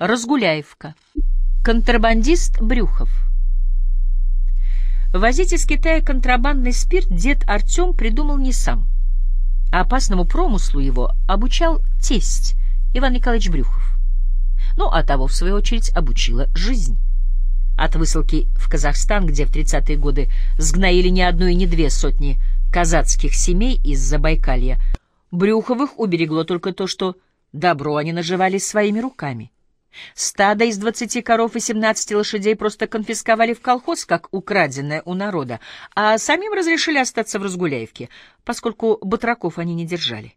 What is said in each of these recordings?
Разгуляевка. Контрабандист Брюхов. Возить из Китая контрабандный спирт дед Артем придумал не сам. А опасному промыслу его обучал тесть Иван Николаевич Брюхов. Ну, а того, в свою очередь, обучила жизнь. От высылки в Казахстан, где в 30-е годы сгноили не одну и не две сотни казацких семей из Забайкалья, Брюховых уберегло только то, что добро они наживали своими руками. Стадо из двадцати коров и семнадцати лошадей просто конфисковали в колхоз, как украденное у народа, а самим разрешили остаться в Разгуляевке, поскольку батраков они не держали.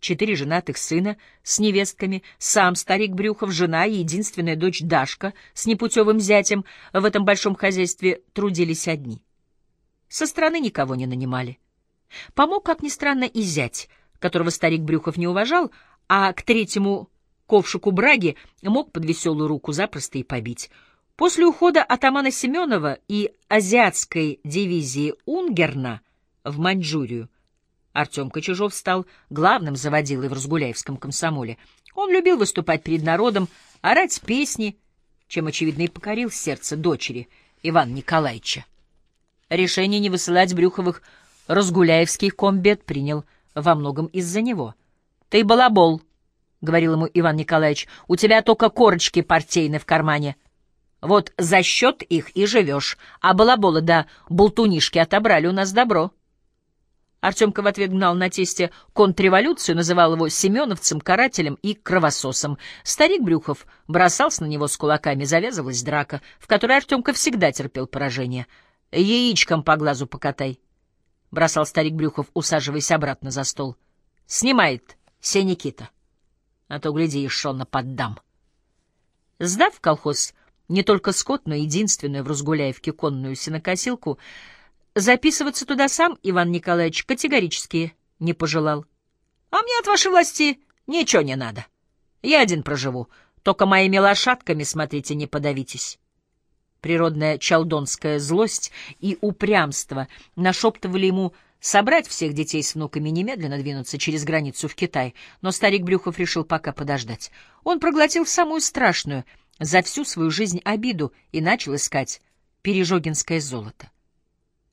Четыре женатых сына с невестками, сам старик Брюхов, жена и единственная дочь Дашка с непутевым зятем в этом большом хозяйстве трудились одни. Со стороны никого не нанимали. Помог, как ни странно, и зять, которого старик Брюхов не уважал, а к третьему ковшику браги мог под веселую руку запросто и побить. После ухода атамана Семенова и азиатской дивизии Унгерна в Маньчжурию Артем Кочежов стал главным заводилой в Разгуляевском комсомоле. Он любил выступать перед народом, орать песни, чем, очевидно, и покорил сердце дочери Ивана Николаевича. Решение не высылать Брюховых Разгуляевский комбет принял во многом из-за него. «Ты балабол», — говорил ему Иван Николаевич, — «у тебя только корочки партийные в кармане. Вот за счет их и живешь, а балаболы да болтунишки отобрали у нас добро». Артемка в ответ гнал на тесте контрреволюцию, называл его семеновцем, карателем и кровососом. Старик Брюхов бросался на него с кулаками, завязывалась драка, в которой Артемка всегда терпел поражение. «Яичком по глазу покатай», — бросал старик Брюхов, усаживаясь обратно за стол. «Снимает, се Никита» а то, гляди, и шонно поддам. Сдав колхоз не только скот, но единственную в Разгуляевке конную сенокосилку, записываться туда сам Иван Николаевич категорически не пожелал. А мне от вашей власти ничего не надо. Я один проживу, только моими лошадками, смотрите, не подавитесь. Природная чалдонская злость и упрямство нашептывали ему собрать всех детей с внуками немедленно двинуться через границу в Китай, но старик Брюхов решил пока подождать. Он проглотил самую страшную за всю свою жизнь обиду и начал искать пережогинское золото.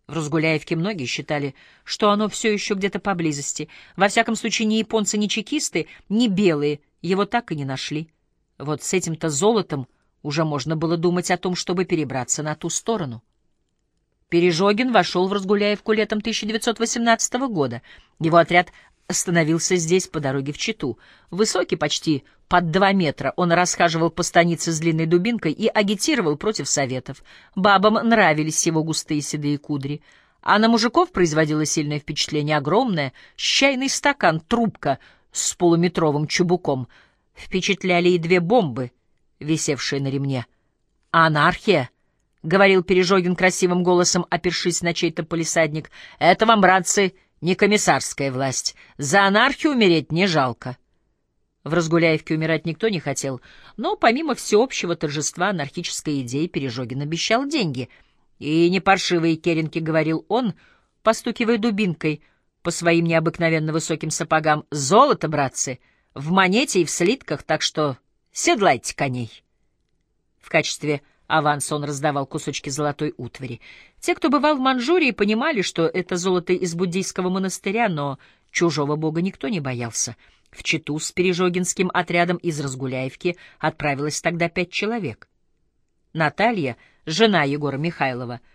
В Разгуляевке многие считали, что оно все еще где-то поблизости. Во всяком случае, ни японцы, ни чекисты, ни белые его так и не нашли. Вот с этим-то золотом уже можно было думать о том, чтобы перебраться на ту сторону. Пережогин вошел в Разгуляевку летом 1918 года. Его отряд остановился здесь по дороге в Читу. Высокий, почти под два метра, он расхаживал по станице с длинной дубинкой и агитировал против советов. Бабам нравились его густые седые кудри. А на мужиков производило сильное впечатление огромное, чайный стакан, трубка с полуметровым чубуком. Впечатляли и две бомбы, висевшие на ремне. Анархия — говорил Пережогин красивым голосом, опершись на чей-то полисадник, — это вам, братцы, не комиссарская власть. За анархию умереть не жалко. В Разгуляевке умирать никто не хотел, но помимо всеобщего торжества анархической идеи Пережогин обещал деньги. И не паршивые керенки, — говорил он, постукивая дубинкой по своим необыкновенно высоким сапогам, — золото, братцы, в монете и в слитках, так что седлайте коней. В качестве Аванс он раздавал кусочки золотой утвари. Те, кто бывал в Манчжурии, понимали, что это золото из буддийского монастыря, но чужого бога никто не боялся. В Читу с Пережогинским отрядом из Разгуляевки отправилось тогда пять человек. Наталья, жена Егора Михайлова, —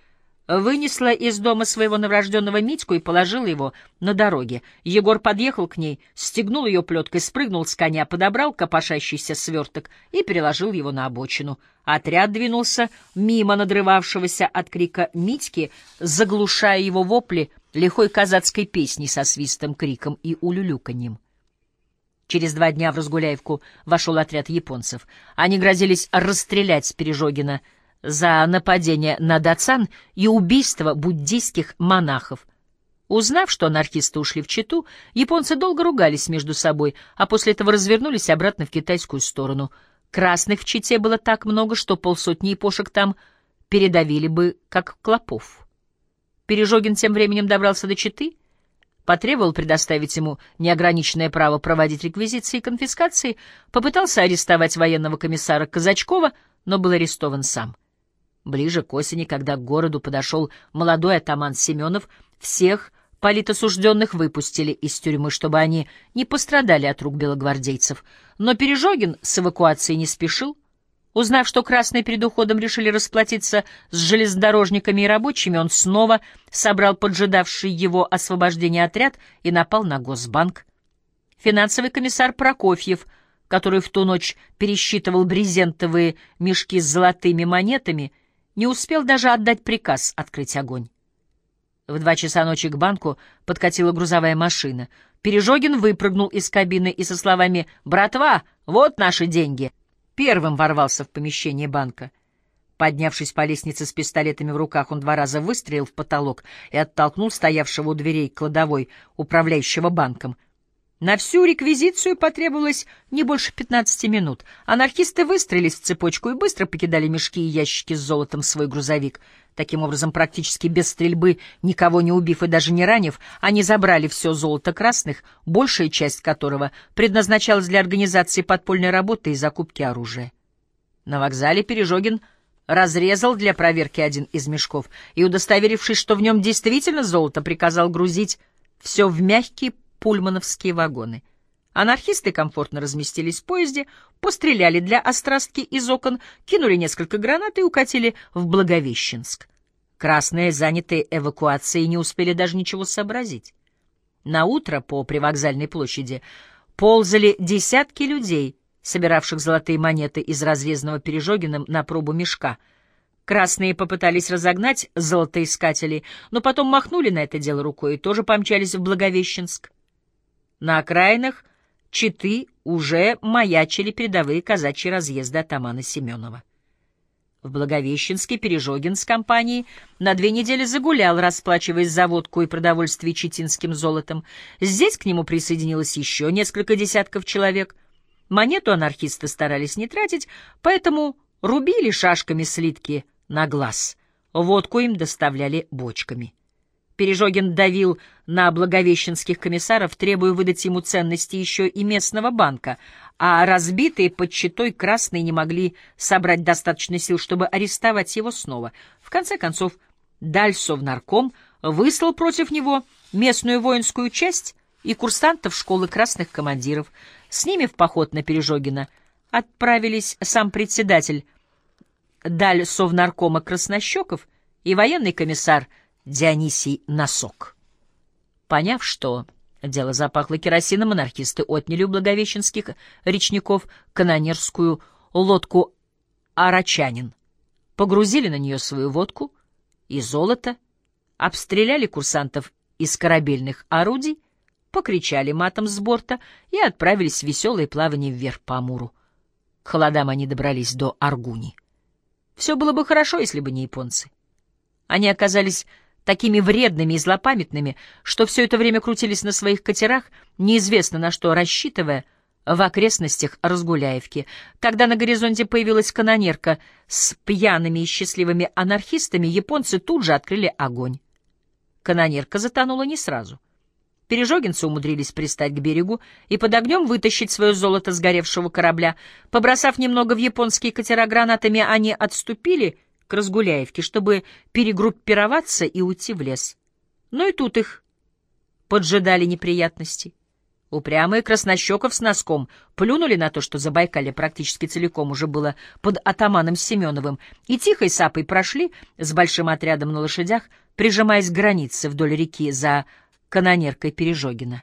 вынесла из дома своего новорожденного Митьку и положила его на дороге. Егор подъехал к ней, стегнул ее плеткой, спрыгнул с коня, подобрал копошащийся сверток и переложил его на обочину. Отряд двинулся мимо надрывавшегося от крика Митьки, заглушая его вопли лихой казацкой песней со свистом, криком и улюлюканьем. Через два дня в Разгуляевку вошел отряд японцев. Они грозились расстрелять Пережогина — за нападение на Дацан и убийство буддийских монахов. Узнав, что анархисты ушли в Читу, японцы долго ругались между собой, а после этого развернулись обратно в китайскую сторону. Красных в Чите было так много, что полсотни япошек там передавили бы, как клопов. Пережогин тем временем добрался до Читы, потребовал предоставить ему неограниченное право проводить реквизиции и конфискации, попытался арестовать военного комиссара Казачкова, но был арестован сам. Ближе к осени, когда к городу подошел молодой атаман Семенов, всех политосужденных выпустили из тюрьмы, чтобы они не пострадали от рук белогвардейцев. Но Пережогин с эвакуацией не спешил. Узнав, что красные перед уходом решили расплатиться с железнодорожниками и рабочими, он снова собрал поджидавший его освобождение отряд и напал на Госбанк. Финансовый комиссар Прокофьев, который в ту ночь пересчитывал брезентовые мешки с золотыми монетами, не успел даже отдать приказ открыть огонь. В два часа ночи к банку подкатила грузовая машина. Пережогин выпрыгнул из кабины и со словами «Братва, вот наши деньги!» первым ворвался в помещение банка. Поднявшись по лестнице с пистолетами в руках, он два раза выстрелил в потолок и оттолкнул стоявшего у дверей кладовой управляющего банком — на всю реквизицию потребовалось не больше 15 минут. Анархисты выстроились в цепочку и быстро покидали мешки и ящики с золотом свой грузовик. Таким образом, практически без стрельбы, никого не убив и даже не ранив, они забрали все золото красных, большая часть которого предназначалась для организации подпольной работы и закупки оружия. На вокзале Пережогин разрезал для проверки один из мешков и, удостоверившись, что в нем действительно золото, приказал грузить все в мягкий пульмановские вагоны. Анархисты комфортно разместились в поезде, постреляли для острастки из окон, кинули несколько гранат и укатили в Благовещенск. Красные, занятые эвакуацией, не успели даже ничего сообразить. На утро по привокзальной площади ползали десятки людей, собиравших золотые монеты из разрезанного Пережогиным на пробу мешка. Красные попытались разогнать золотоискателей, но потом махнули на это дело рукой и тоже помчались в Благовещенск. На окраинах Читы уже маячили передовые казачьи разъезды атамана Семенова. В Благовещенске Пережогин с компанией на две недели загулял, расплачиваясь за водку и продовольствие читинским золотом. Здесь к нему присоединилось еще несколько десятков человек. Монету анархисты старались не тратить, поэтому рубили шашками слитки на глаз. Водку им доставляли бочками. Пережогин давил на благовещенских комиссаров, требуя выдать ему ценности еще и местного банка, а разбитые под щитой красные не могли собрать достаточно сил, чтобы арестовать его снова. В конце концов, Дальсов нарком выслал против него местную воинскую часть и курсантов школы красных командиров. С ними в поход на Пережогина отправились сам председатель Даль Совнаркома Краснощеков и военный комиссар Дионисий Носок. Поняв, что дело запахло керосином, анархисты отняли у благовещенских речников канонерскую лодку «Арачанин», погрузили на нее свою водку и золото, обстреляли курсантов из корабельных орудий, покричали матом с борта и отправились в веселое плавание вверх по Амуру. К холодам они добрались до Аргуни. Все было бы хорошо, если бы не японцы. Они оказались такими вредными и злопамятными, что все это время крутились на своих катерах, неизвестно на что рассчитывая, в окрестностях Разгуляевки. Когда на горизонте появилась канонерка с пьяными и счастливыми анархистами, японцы тут же открыли огонь. Канонерка затонула не сразу. Пережогинцы умудрились пристать к берегу и под огнем вытащить свое золото сгоревшего корабля. Побросав немного в японские катера гранатами, они отступили — к Разгуляевке, чтобы перегруппироваться и уйти в лес. Но и тут их поджидали неприятности. Упрямые краснощеков с носком плюнули на то, что Забайкалье практически целиком уже было под атаманом Семеновым, и тихой сапой прошли с большим отрядом на лошадях, прижимаясь к границе вдоль реки за канонеркой Пережогина.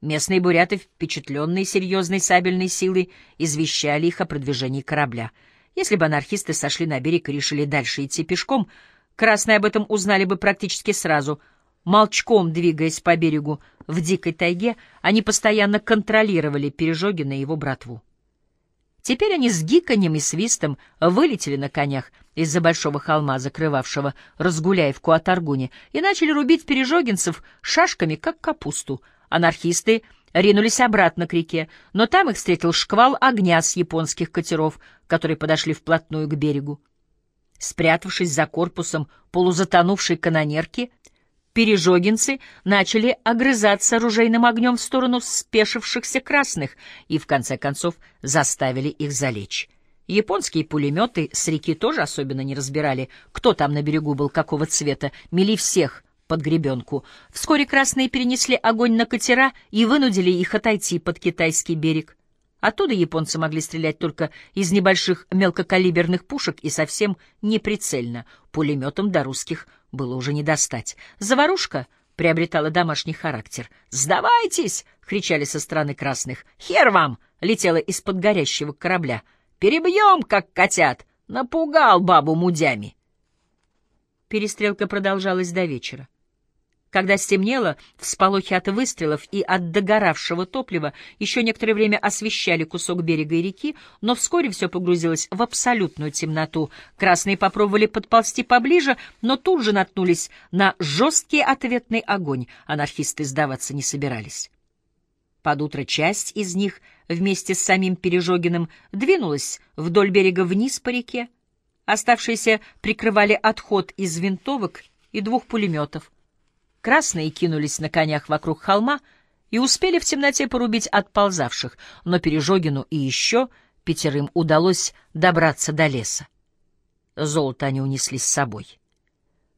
Местные буряты, впечатленные серьезной сабельной силой, извещали их о продвижении корабля — если бы анархисты сошли на берег и решили дальше идти пешком, красные об этом узнали бы практически сразу. Молчком двигаясь по берегу в дикой тайге, они постоянно контролировали Пережогина и его братву. Теперь они с гиканьем и свистом вылетели на конях из-за большого холма, закрывавшего Разгуляевку от Аргуни, и начали рубить пережогинцев шашками, как капусту. Анархисты ринулись обратно к реке, но там их встретил шквал огня с японских катеров, которые подошли вплотную к берегу. Спрятавшись за корпусом полузатонувшей канонерки, пережогинцы начали огрызаться оружейным огнем в сторону спешившихся красных и, в конце концов, заставили их залечь. Японские пулеметы с реки тоже особенно не разбирали, кто там на берегу был какого цвета, мели всех под гребенку. Вскоре красные перенесли огонь на катера и вынудили их отойти под китайский берег. Оттуда японцы могли стрелять только из небольших мелкокалиберных пушек и совсем неприцельно. Пулеметом до русских было уже не достать. Заварушка приобретала домашний характер. «Сдавайтесь!» — кричали со стороны красных. «Хер вам!» — летела из-под горящего корабля. «Перебьем, как котят!» Напугал бабу мудями. Перестрелка продолжалась до вечера. Когда стемнело, всполохи от выстрелов и от догоравшего топлива еще некоторое время освещали кусок берега и реки, но вскоре все погрузилось в абсолютную темноту. Красные попробовали подползти поближе, но тут же наткнулись на жесткий ответный огонь. Анархисты сдаваться не собирались. Под утро часть из них вместе с самим Пережогиным двинулась вдоль берега вниз по реке. Оставшиеся прикрывали отход из винтовок и двух пулеметов. Красные кинулись на конях вокруг холма и успели в темноте порубить отползавших, но Пережогину и еще пятерым удалось добраться до леса. Золото они унесли с собой.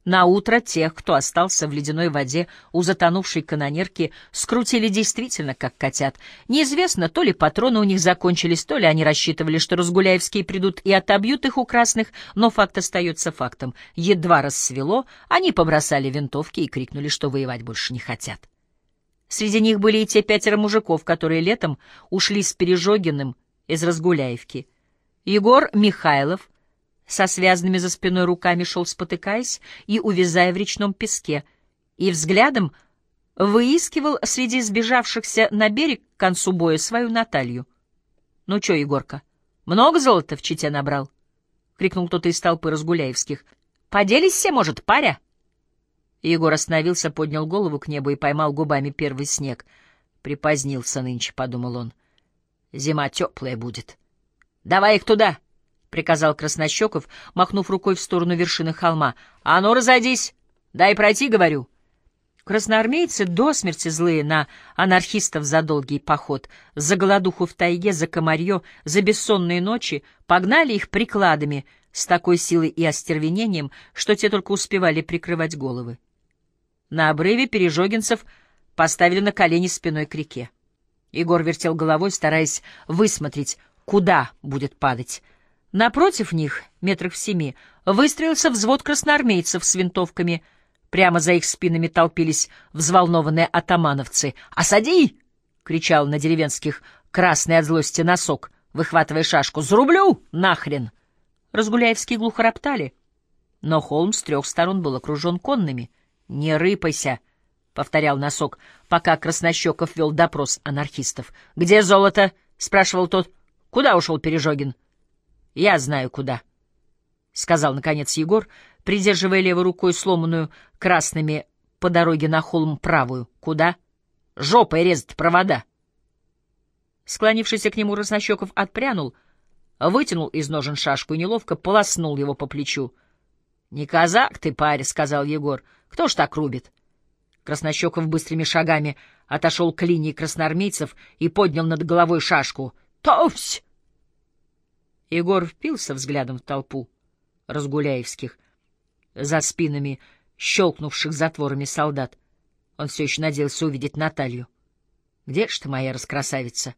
На утро тех, кто остался в ледяной воде у затонувшей канонерки, скрутили действительно как котят. Неизвестно, то ли патроны у них закончились, то ли они рассчитывали, что разгуляевские придут и отобьют их у красных, но факт остается фактом. Едва рассвело, они побросали винтовки и крикнули, что воевать больше не хотят. Среди них были и те пятеро мужиков, которые летом ушли с Пережогиным из Разгуляевки. Егор Михайлов — со связанными за спиной руками шел, спотыкаясь и увязая в речном песке, и взглядом выискивал среди сбежавшихся на берег к концу боя свою Наталью. — Ну чё, Егорка, много золота в Чите набрал? — крикнул кто-то из толпы разгуляевских. — Поделись все, может, паря? Егор остановился, поднял голову к небу и поймал губами первый снег. Припозднился нынче, — подумал он. Зима теплая будет. — Давай их туда! —— приказал Краснощеков, махнув рукой в сторону вершины холма. — А ну, разойдись! Дай пройти, говорю. Красноармейцы, до смерти злые на анархистов за долгий поход, за голодуху в тайге, за комарье, за бессонные ночи, погнали их прикладами с такой силой и остервенением, что те только успевали прикрывать головы. На обрыве пережогинцев поставили на колени спиной к реке. Егор вертел головой, стараясь высмотреть, куда будет падать — Напротив них, метрах в семи, выстроился взвод красноармейцев с винтовками. Прямо за их спинами толпились взволнованные атамановцы. «Осади!» — кричал на деревенских красный от злости носок, выхватывая шашку. «Зарублю! Нахрен!» Разгуляевские глухо роптали. Но холм с трех сторон был окружен конными. «Не рыпайся!» — повторял носок, пока Краснощеков вел допрос анархистов. «Где золото?» — спрашивал тот. «Куда ушел Пережогин?» Я знаю, куда, — сказал, наконец, Егор, придерживая левой рукой сломанную красными по дороге на холм правую. Куда? Жопой резать провода. Склонившийся к нему Разнощеков отпрянул, вытянул из ножен шашку и неловко полоснул его по плечу. — Не казак ты, парень, — сказал Егор. — Кто ж так рубит? Краснощеков быстрыми шагами отошел к линии красноармейцев и поднял над головой шашку. — Товсь! Егор впился взглядом в толпу разгуляевских, за спинами щелкнувших затворами солдат. Он все еще надеялся увидеть Наталью. «Где ж ты, моя раскрасавица?»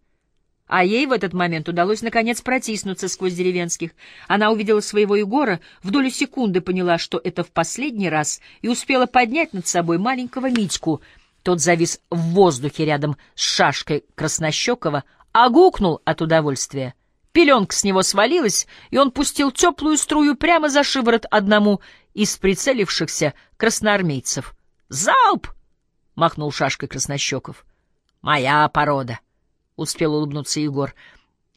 А ей в этот момент удалось, наконец, протиснуться сквозь деревенских. Она увидела своего Егора, в долю секунды поняла, что это в последний раз, и успела поднять над собой маленького Митьку. Тот завис в воздухе рядом с шашкой Краснощекова, а гукнул от удовольствия — Пеленка с него свалилась, и он пустил теплую струю прямо за шиворот одному из прицелившихся красноармейцев. «Залп!» — махнул шашкой Краснощеков. «Моя порода!» — успел улыбнуться Егор.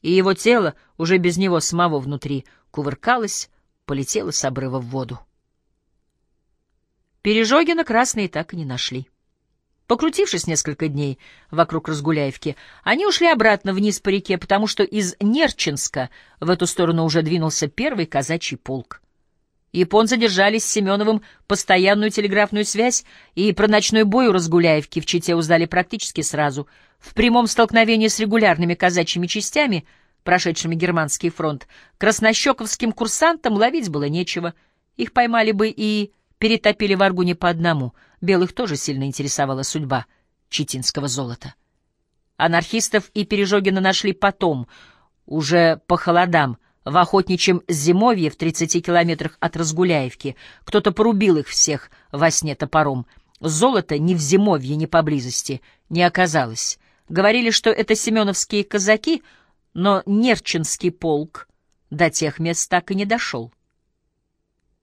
И его тело, уже без него самого внутри, кувыркалось, полетело с обрыва в воду. Пережогина красные так и не нашли. Покрутившись несколько дней вокруг Разгуляевки, они ушли обратно вниз по реке, потому что из Нерчинска в эту сторону уже двинулся первый казачий полк. Японцы держали с Семеновым постоянную телеграфную связь, и про ночной бой у Разгуляевки в Чите узнали практически сразу. В прямом столкновении с регулярными казачьими частями, прошедшими германский фронт, краснощековским курсантам ловить было нечего. Их поймали бы и перетопили в Аргуне по одному. Белых тоже сильно интересовала судьба читинского золота. Анархистов и Пережогина нашли потом, уже по холодам, в охотничьем зимовье в 30 километрах от Разгуляевки. Кто-то порубил их всех во сне топором. Золота ни в зимовье, ни поблизости не оказалось. Говорили, что это семеновские казаки, но Нерчинский полк до тех мест так и не дошел.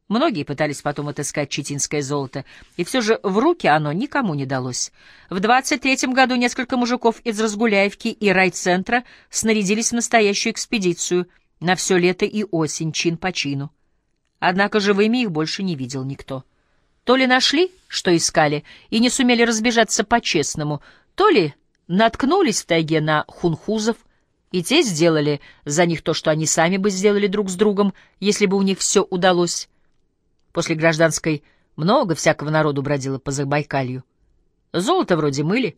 Многие пытались потом отыскать читинское золото, и все же в руки оно никому не далось. В 23-м году несколько мужиков из Разгуляевки и райцентра снарядились в настоящую экспедицию на все лето и осень, чин по чину. Однако живыми их больше не видел никто. То ли нашли, что искали, и не сумели разбежаться по-честному, то ли наткнулись в тайге на хунхузов, и те сделали за них то, что они сами бы сделали друг с другом, если бы у них все удалось. После гражданской много всякого народу бродило по Забайкалью. Золото вроде мыли,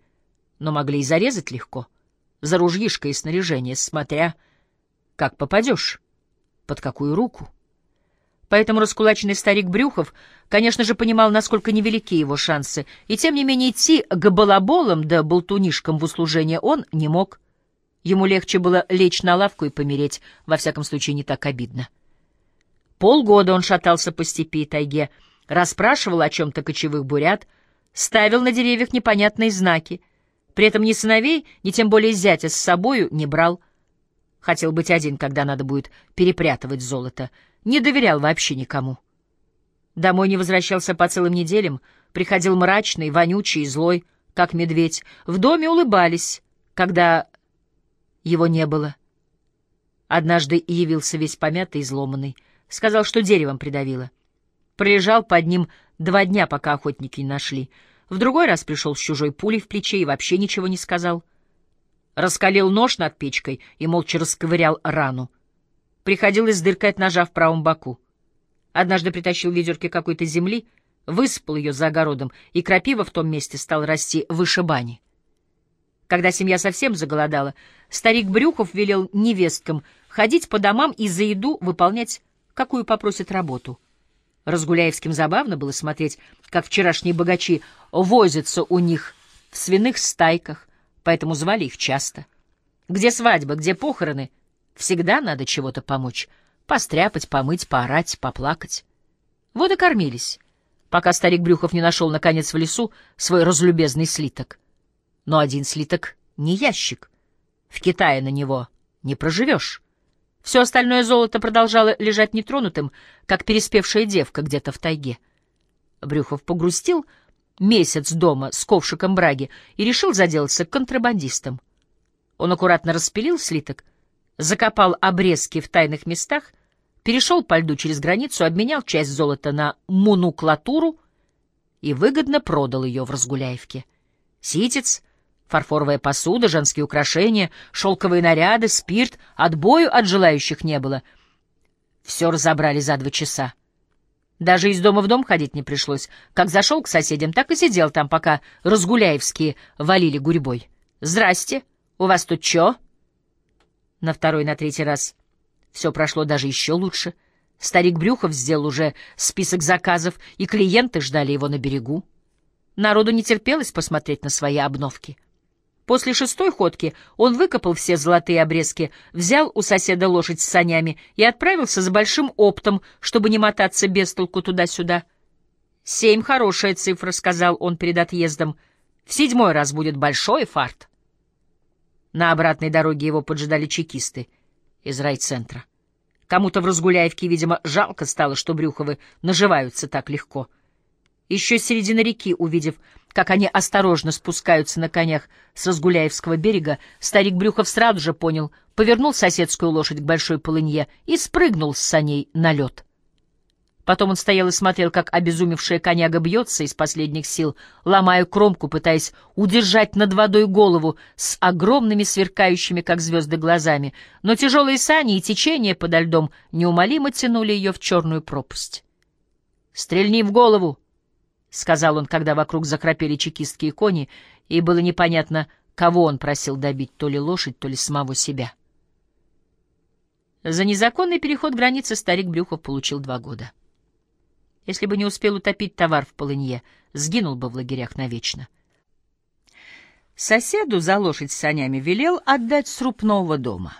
но могли и зарезать легко. За ружьишко и снаряжение, смотря, как попадешь, под какую руку. Поэтому раскулаченный старик Брюхов, конечно же, понимал, насколько невелики его шансы, и тем не менее идти к балаболам да болтунишкам в услужение он не мог. Ему легче было лечь на лавку и помереть, во всяком случае не так обидно. Полгода он шатался по степи и тайге, расспрашивал о чем-то кочевых бурят, ставил на деревьях непонятные знаки. При этом ни сыновей, ни тем более зятя с собою не брал. Хотел быть один, когда надо будет перепрятывать золото. Не доверял вообще никому. Домой не возвращался по целым неделям, приходил мрачный, вонючий и злой, как медведь. В доме улыбались, когда его не было. Однажды явился весь помятый и изломанный — Сказал, что деревом придавило. Пролежал под ним два дня, пока охотники не нашли. В другой раз пришел с чужой пулей в плече и вообще ничего не сказал. Раскалил нож над печкой и молча расковырял рану. Приходилось дыркать ножа в правом боку. Однажды притащил в ведерке какой-то земли, высыпал ее за огородом, и крапива в том месте стал расти выше бани. Когда семья совсем заголодала, старик Брюхов велел невесткам ходить по домам и за еду выполнять какую попросят работу. Разгуляевским забавно было смотреть, как вчерашние богачи возятся у них в свиных стайках, поэтому звали их часто. Где свадьба, где похороны, всегда надо чего-то помочь. Постряпать, помыть, поорать, поплакать. Вот и кормились, пока старик Брюхов не нашел, наконец, в лесу свой разлюбезный слиток. Но один слиток — не ящик. В Китае на него не проживешь. Все остальное золото продолжало лежать нетронутым, как переспевшая девка где-то в тайге. Брюхов погрустил месяц дома с ковшиком браги и решил заделаться контрабандистом. Он аккуратно распилил слиток, закопал обрезки в тайных местах, перешел по льду через границу, обменял часть золота на мунуклатуру и выгодно продал ее в Разгуляевке. Ситец Фарфоровая посуда, женские украшения, шелковые наряды, спирт. Отбою от желающих не было. Все разобрали за два часа. Даже из дома в дом ходить не пришлось. Как зашел к соседям, так и сидел там, пока разгуляевские валили гурьбой. «Здрасте, у вас тут чё?» На второй, на третий раз все прошло даже еще лучше. Старик Брюхов сделал уже список заказов, и клиенты ждали его на берегу. Народу не терпелось посмотреть на свои обновки. После шестой ходки он выкопал все золотые обрезки, взял у соседа лошадь с санями и отправился с большим оптом, чтобы не мотаться без толку туда-сюда. «Семь — хорошая цифра», — сказал он перед отъездом. «В седьмой раз будет большой фарт». На обратной дороге его поджидали чекисты из райцентра. Кому-то в Разгуляевке, видимо, жалко стало, что Брюховы наживаются так легко — еще с середины реки, увидев, как они осторожно спускаются на конях с Разгуляевского берега, старик Брюхов сразу же понял, повернул соседскую лошадь к большой полынье и спрыгнул с саней на лед. Потом он стоял и смотрел, как обезумевшая коняга бьется из последних сил, ломая кромку, пытаясь удержать над водой голову с огромными сверкающими, как звезды, глазами, но тяжелые сани и течение подо льдом неумолимо тянули ее в черную пропасть. «Стрельни в голову!» — сказал он, когда вокруг захрапели чекистские кони, и было непонятно, кого он просил добить, то ли лошадь, то ли самого себя. За незаконный переход границы старик Брюхов получил два года. Если бы не успел утопить товар в полынье, сгинул бы в лагерях навечно. Соседу за лошадь с санями велел отдать сруб нового дома.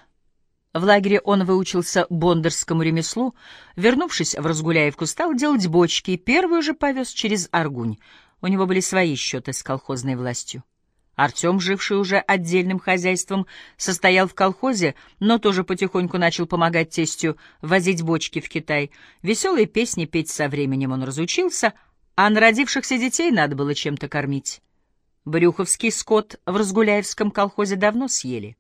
В лагере он выучился бондарскому ремеслу, вернувшись в Разгуляевку, стал делать бочки и первую же повез через Аргунь. У него были свои счеты с колхозной властью. Артем, живший уже отдельным хозяйством, состоял в колхозе, но тоже потихоньку начал помогать тестю возить бочки в Китай. Веселые песни петь со временем он разучился, а народившихся детей надо было чем-то кормить. Брюховский скот в Разгуляевском колхозе давно съели.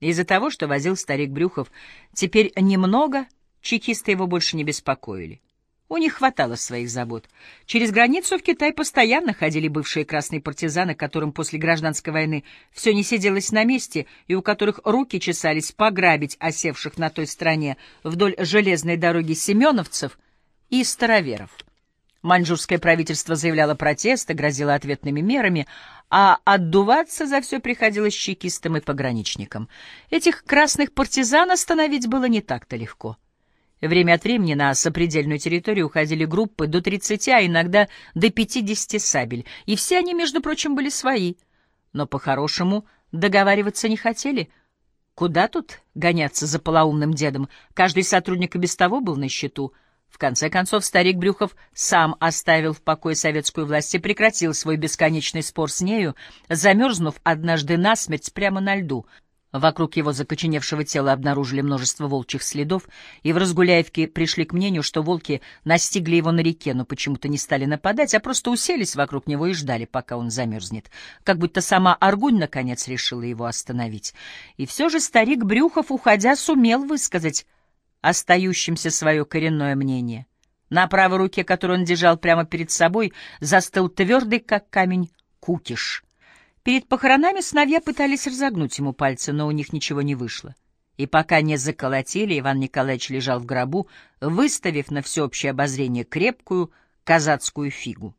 Из-за того, что возил старик Брюхов, теперь немного, чекисты его больше не беспокоили. У них хватало своих забот. Через границу в Китай постоянно ходили бывшие красные партизаны, которым после гражданской войны все не сиделось на месте, и у которых руки чесались пограбить осевших на той стороне вдоль железной дороги семеновцев и староверов. Маньчжурское правительство заявляло протесты, грозило ответными мерами, а отдуваться за все приходилось чекистам и пограничникам. Этих красных партизан остановить было не так-то легко. Время от времени на сопредельную территорию уходили группы до 30, а иногда до 50 сабель, и все они, между прочим, были свои. Но по-хорошему договариваться не хотели. Куда тут гоняться за полоумным дедом? Каждый сотрудник и без того был на счету — в конце концов, старик Брюхов сам оставил в покое советскую власть и прекратил свой бесконечный спор с нею, замерзнув однажды насмерть прямо на льду. Вокруг его закоченевшего тела обнаружили множество волчьих следов, и в Разгуляевке пришли к мнению, что волки настигли его на реке, но почему-то не стали нападать, а просто уселись вокруг него и ждали, пока он замерзнет. Как будто сама Аргунь, наконец, решила его остановить. И все же старик Брюхов, уходя, сумел высказать остающимся свое коренное мнение. На правой руке, которую он держал прямо перед собой, застыл твердый, как камень, кукиш. Перед похоронами сыновья пытались разогнуть ему пальцы, но у них ничего не вышло. И пока не заколотили, Иван Николаевич лежал в гробу, выставив на всеобщее обозрение крепкую казацкую фигу.